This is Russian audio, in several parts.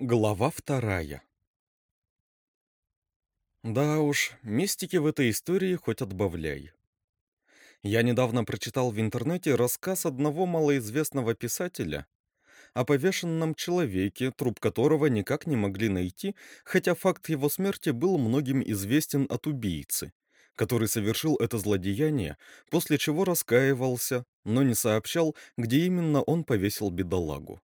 Глава вторая Да уж, мистики в этой истории хоть отбавляй. Я недавно прочитал в интернете рассказ одного малоизвестного писателя о повешенном человеке, труп которого никак не могли найти, хотя факт его смерти был многим известен от убийцы, который совершил это злодеяние, после чего раскаивался, но не сообщал, где именно он повесил бедолагу.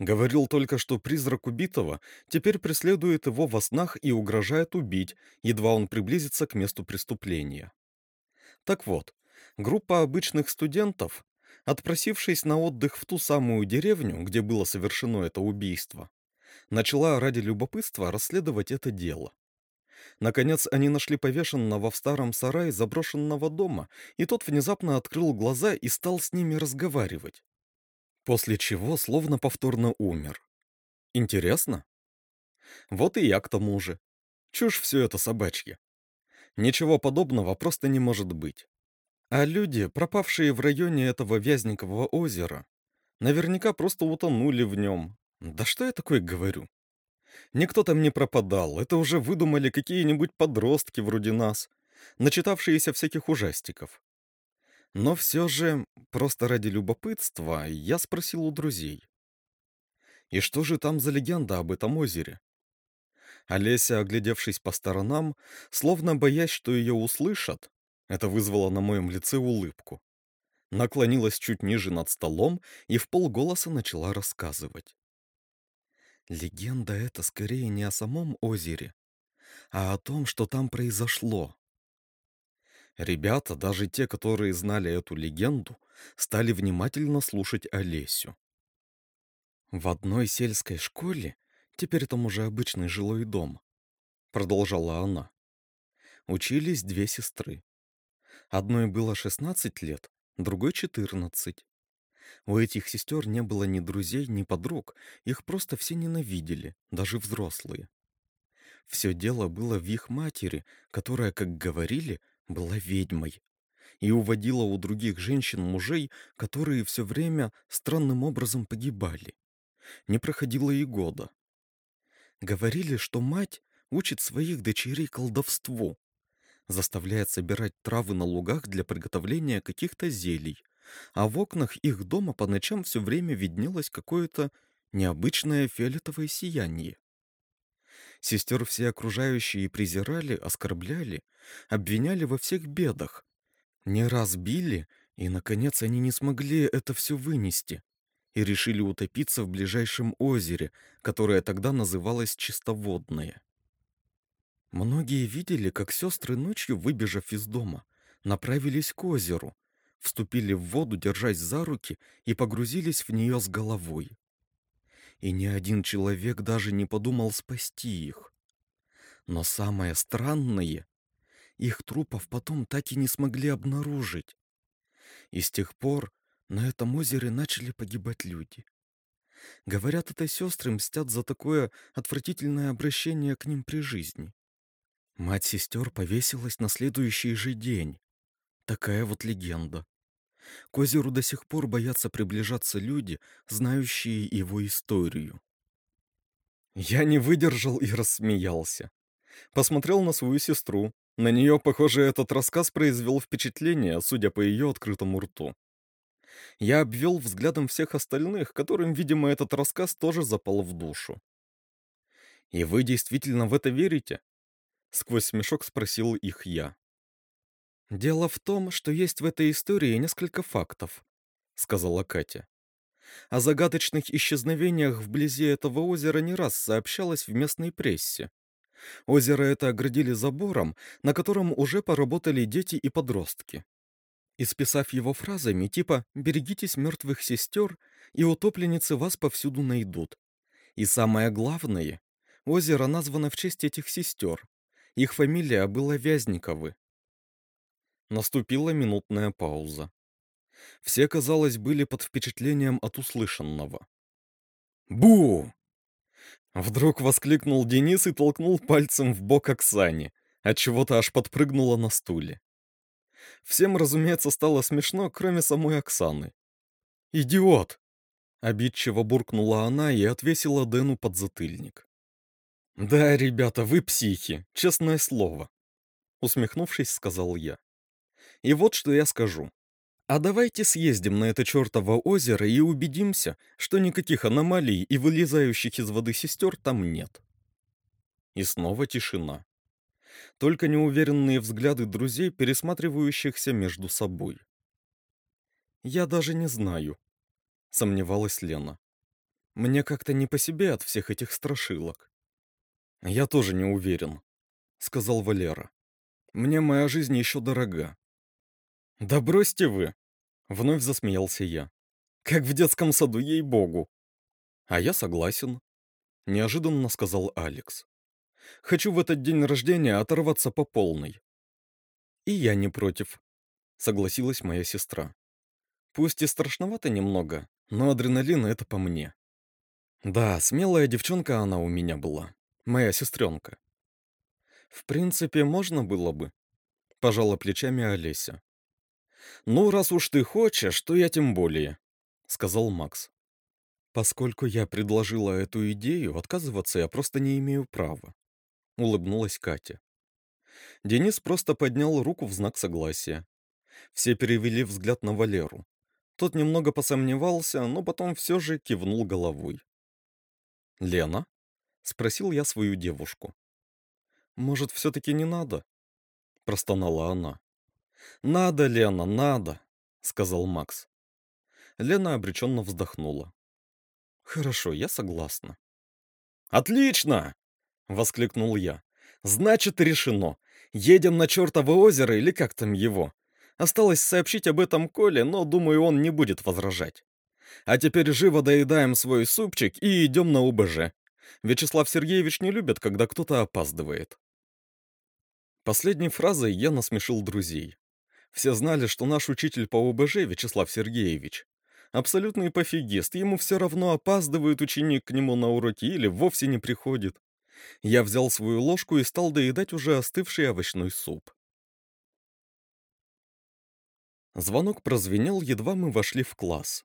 Говорил только, что призрак убитого теперь преследует его во снах и угрожает убить, едва он приблизится к месту преступления. Так вот, группа обычных студентов, отпросившись на отдых в ту самую деревню, где было совершено это убийство, начала ради любопытства расследовать это дело. Наконец они нашли повешенного в старом сарае заброшенного дома, и тот внезапно открыл глаза и стал с ними разговаривать. После чего словно повторно умер. Интересно? Вот и я к тому же. Чушь все это собачья. Ничего подобного просто не может быть. А люди, пропавшие в районе этого Вязникового озера, наверняка просто утонули в нем. Да что я такое говорю? Никто там не пропадал, это уже выдумали какие-нибудь подростки вроде нас, начитавшиеся всяких ужастиков. Но все же, просто ради любопытства, я спросил у друзей. И что же там за легенда об этом озере? Олеся, оглядевшись по сторонам, словно боясь, что ее услышат, это вызвало на моем лице улыбку, наклонилась чуть ниже над столом и в полголоса начала рассказывать. Легенда эта скорее не о самом озере, а о том, что там произошло. Ребята, даже те, которые знали эту легенду, стали внимательно слушать Олесю. В одной сельской школе, теперь там уже обычный жилой дом, продолжала она, учились две сестры. Одной было 16 лет, другой 14. У этих сестер не было ни друзей, ни подруг, их просто все ненавидели, даже взрослые. Все дело было в их матери, которая, как говорили, была ведьмой и уводила у других женщин мужей, которые все время странным образом погибали. Не проходило и года. Говорили, что мать учит своих дочерей колдовству, заставляет собирать травы на лугах для приготовления каких-то зелий, а в окнах их дома по ночам все время виднелось какое-то необычное фиолетовое сияние. Сестер все окружающие презирали, оскорбляли, обвиняли во всех бедах. Не раз били, и, наконец, они не смогли это все вынести и решили утопиться в ближайшем озере, которое тогда называлось Чистоводное. Многие видели, как сестры ночью, выбежав из дома, направились к озеру, вступили в воду, держась за руки, и погрузились в нее с головой. И ни один человек даже не подумал спасти их. Но самое странное, их трупов потом так и не смогли обнаружить. И с тех пор на этом озере начали погибать люди. Говорят, это сестры мстят за такое отвратительное обращение к ним при жизни. Мать сестер повесилась на следующий же день. Такая вот легенда. К озеру до сих пор боятся приближаться люди, знающие его историю. Я не выдержал и рассмеялся. Посмотрел на свою сестру. На нее, похоже, этот рассказ произвел впечатление, судя по ее открытому рту. Я обвел взглядом всех остальных, которым, видимо, этот рассказ тоже запал в душу. «И вы действительно в это верите?» Сквозь смешок спросил их я. «Дело в том, что есть в этой истории несколько фактов», — сказала Катя. О загадочных исчезновениях вблизи этого озера не раз сообщалось в местной прессе. Озеро это оградили забором, на котором уже поработали дети и подростки. Исписав его фразами типа «берегитесь мертвых сестер» и «утопленницы вас повсюду найдут». И самое главное, озеро названо в честь этих сестер. Их фамилия была Вязниковы. Наступила минутная пауза. Все, казалось, были под впечатлением от услышанного. «Бу!» Вдруг воскликнул Денис и толкнул пальцем в бок Оксане, отчего-то аж подпрыгнула на стуле. Всем, разумеется, стало смешно, кроме самой Оксаны. «Идиот!» Обидчиво буркнула она и отвесила Дэну подзатыльник. «Да, ребята, вы психи, честное слово», — усмехнувшись, сказал я. «И вот что я скажу. А давайте съездим на это чертово озеро и убедимся, что никаких аномалий и вылезающих из воды сестер там нет». И снова тишина. Только неуверенные взгляды друзей, пересматривающихся между собой. «Я даже не знаю», — сомневалась Лена. «Мне как-то не по себе от всех этих страшилок». «Я тоже не уверен», — сказал Валера. «Мне моя жизнь еще дорога». «Да бросьте вы!» — вновь засмеялся я. «Как в детском саду, ей-богу!» «А я согласен», — неожиданно сказал Алекс. «Хочу в этот день рождения оторваться по полной». «И я не против», — согласилась моя сестра. «Пусть и страшновато немного, но адреналин — это по мне». Да, смелая девчонка она у меня была моя сестренка. В принципе, можно было бы, пожала плечами Олеся. Ну, раз уж ты хочешь, то я тем более, сказал Макс. Поскольку я предложила эту идею, отказываться я просто не имею права, улыбнулась Катя. Денис просто поднял руку в знак согласия. Все перевели взгляд на Валеру. Тот немного посомневался, но потом все же кивнул головой. «Лена?» Спросил я свою девушку. «Может, все-таки не надо?» Простонала она. «Надо, Лена, надо!» Сказал Макс. Лена обреченно вздохнула. «Хорошо, я согласна». «Отлично!» — воскликнул я. «Значит, решено. Едем на чертово озеро или как там его. Осталось сообщить об этом Коле, но, думаю, он не будет возражать. А теперь живо доедаем свой супчик и идем на УБЖ. Вячеслав Сергеевич не любит, когда кто-то опаздывает. Последней фразой я насмешил друзей. Все знали, что наш учитель по ОБЖ, Вячеслав Сергеевич, абсолютный пофигист, ему все равно опаздывает ученик к нему на уроки или вовсе не приходит. Я взял свою ложку и стал доедать уже остывший овощной суп. Звонок прозвенел, едва мы вошли в класс.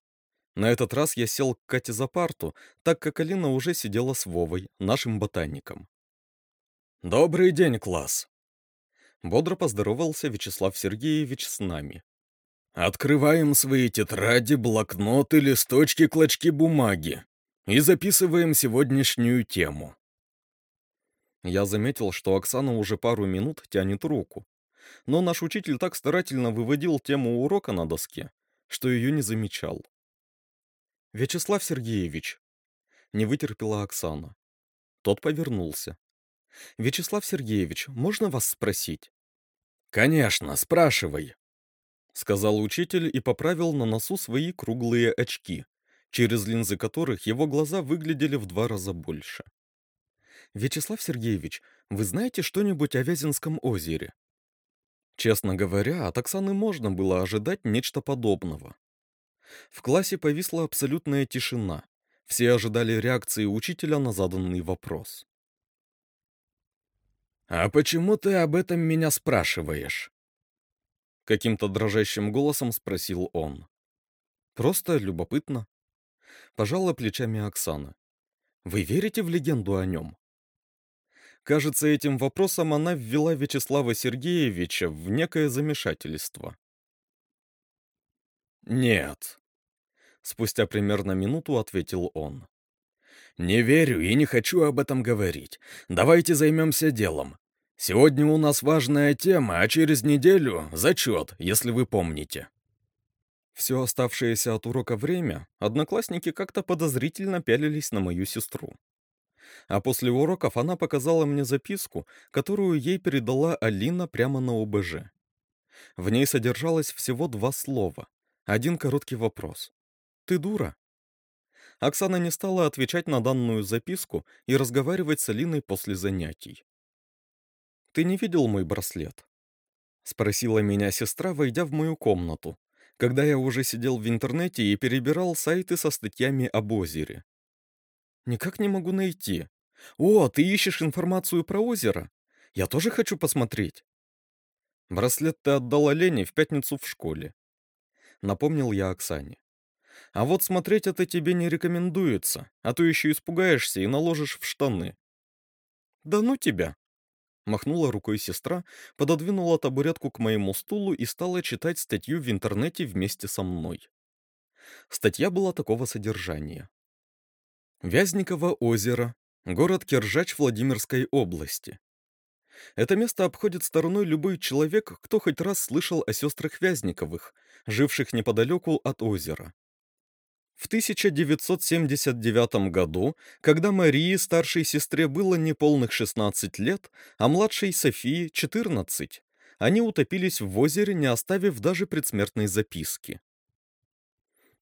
На этот раз я сел к Кате за парту, так как Алина уже сидела с Вовой, нашим ботаником. «Добрый день, класс!» Бодро поздоровался Вячеслав Сергеевич с нами. «Открываем свои тетради, блокноты, листочки, клочки бумаги и записываем сегодняшнюю тему». Я заметил, что Оксана уже пару минут тянет руку, но наш учитель так старательно выводил тему урока на доске, что ее не замечал. «Вячеслав Сергеевич!» Не вытерпела Оксана. Тот повернулся. «Вячеслав Сергеевич, можно вас спросить?» «Конечно, спрашивай!» Сказал учитель и поправил на носу свои круглые очки, через линзы которых его глаза выглядели в два раза больше. «Вячеслав Сергеевич, вы знаете что-нибудь о Вяземском озере?» Честно говоря, от Оксаны можно было ожидать нечто подобного. В классе повисла абсолютная тишина. Все ожидали реакции учителя на заданный вопрос. «А почему ты об этом меня спрашиваешь?» Каким-то дрожащим голосом спросил он. «Просто любопытно». Пожала плечами Оксана. «Вы верите в легенду о нем?» Кажется, этим вопросом она ввела Вячеслава Сергеевича в некое замешательство. «Нет», — спустя примерно минуту ответил он. «Не верю и не хочу об этом говорить. Давайте займемся делом. Сегодня у нас важная тема, а через неделю — зачет, если вы помните». Все оставшееся от урока время одноклассники как-то подозрительно пялились на мою сестру. А после уроков она показала мне записку, которую ей передала Алина прямо на ОБЖ. В ней содержалось всего два слова — один короткий вопрос. «Ты дура?» Оксана не стала отвечать на данную записку и разговаривать с Алиной после занятий. «Ты не видел мой браслет?» Спросила меня сестра, войдя в мою комнату, когда я уже сидел в интернете и перебирал сайты со статьями об озере. «Никак не могу найти. О, ты ищешь информацию про озеро? Я тоже хочу посмотреть». Браслет ты отдала Лене в пятницу в школе. Напомнил я Оксане. А вот смотреть это тебе не рекомендуется, а то еще испугаешься и наложишь в штаны. Да ну тебя! Махнула рукой сестра, пододвинула табуретку к моему стулу и стала читать статью в интернете вместе со мной. Статья была такого содержания. Вязниково озеро, город Киржач Владимирской области. Это место обходит стороной любой человек, кто хоть раз слышал о сестрах Вязниковых, живших неподалеку от озера. В 1979 году, когда Марии, старшей сестре, было неполных 16 лет, а младшей Софии 14, они утопились в озере, не оставив даже предсмертной записки.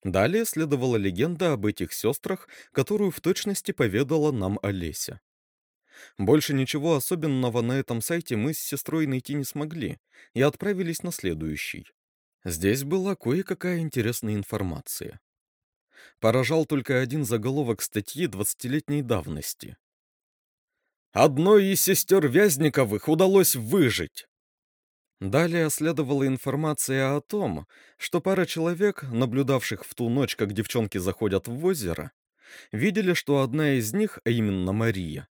Далее следовала легенда об этих сестрах, которую в точности поведала нам Олеся. Больше ничего особенного на этом сайте мы с сестрой найти не смогли и отправились на следующий. Здесь была кое-какая интересная информация. Поражал только один заголовок статьи двадцатилетней давности. «Одной из сестер Вязниковых удалось выжить!» Далее следовала информация о том, что пара человек, наблюдавших в ту ночь, как девчонки заходят в озеро, видели, что одна из них, а именно Мария,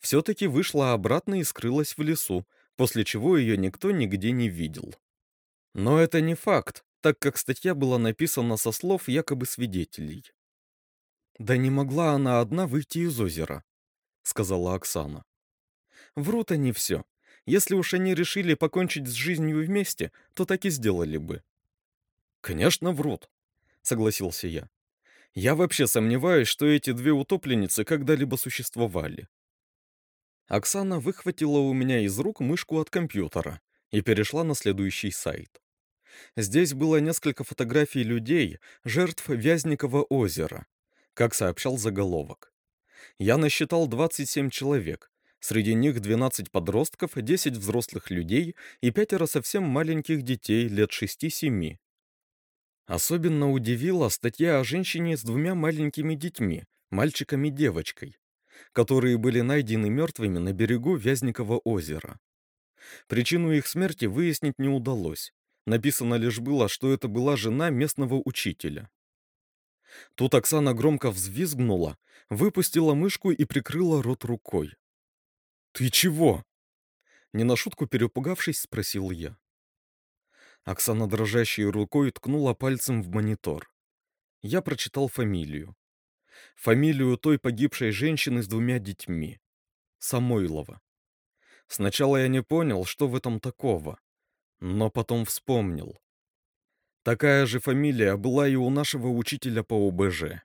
все-таки вышла обратно и скрылась в лесу, после чего ее никто нигде не видел. Но это не факт, так как статья была написана со слов якобы свидетелей. «Да не могла она одна выйти из озера», — сказала Оксана. «Врут они все. Если уж они решили покончить с жизнью вместе, то так и сделали бы». «Конечно, врут», — согласился я. «Я вообще сомневаюсь, что эти две утопленницы когда-либо существовали». Оксана выхватила у меня из рук мышку от компьютера и перешла на следующий сайт. Здесь было несколько фотографий людей, жертв Вязникового озера, как сообщал заголовок. Я насчитал 27 человек, среди них 12 подростков, 10 взрослых людей и пятеро совсем маленьких детей лет 6-7. Особенно удивила статья о женщине с двумя маленькими детьми, мальчиком и девочкой которые были найдены мертвыми на берегу Вязникового озера. Причину их смерти выяснить не удалось. Написано лишь было, что это была жена местного учителя. Тут Оксана громко взвизгнула, выпустила мышку и прикрыла рот рукой. «Ты чего?» Не на шутку перепугавшись, спросил я. Оксана дрожащей рукой ткнула пальцем в монитор. Я прочитал фамилию фамилию той погибшей женщины с двумя детьми. Самойлова. Сначала я не понял, что в этом такого, но потом вспомнил. Такая же фамилия была и у нашего учителя по ОБЖ.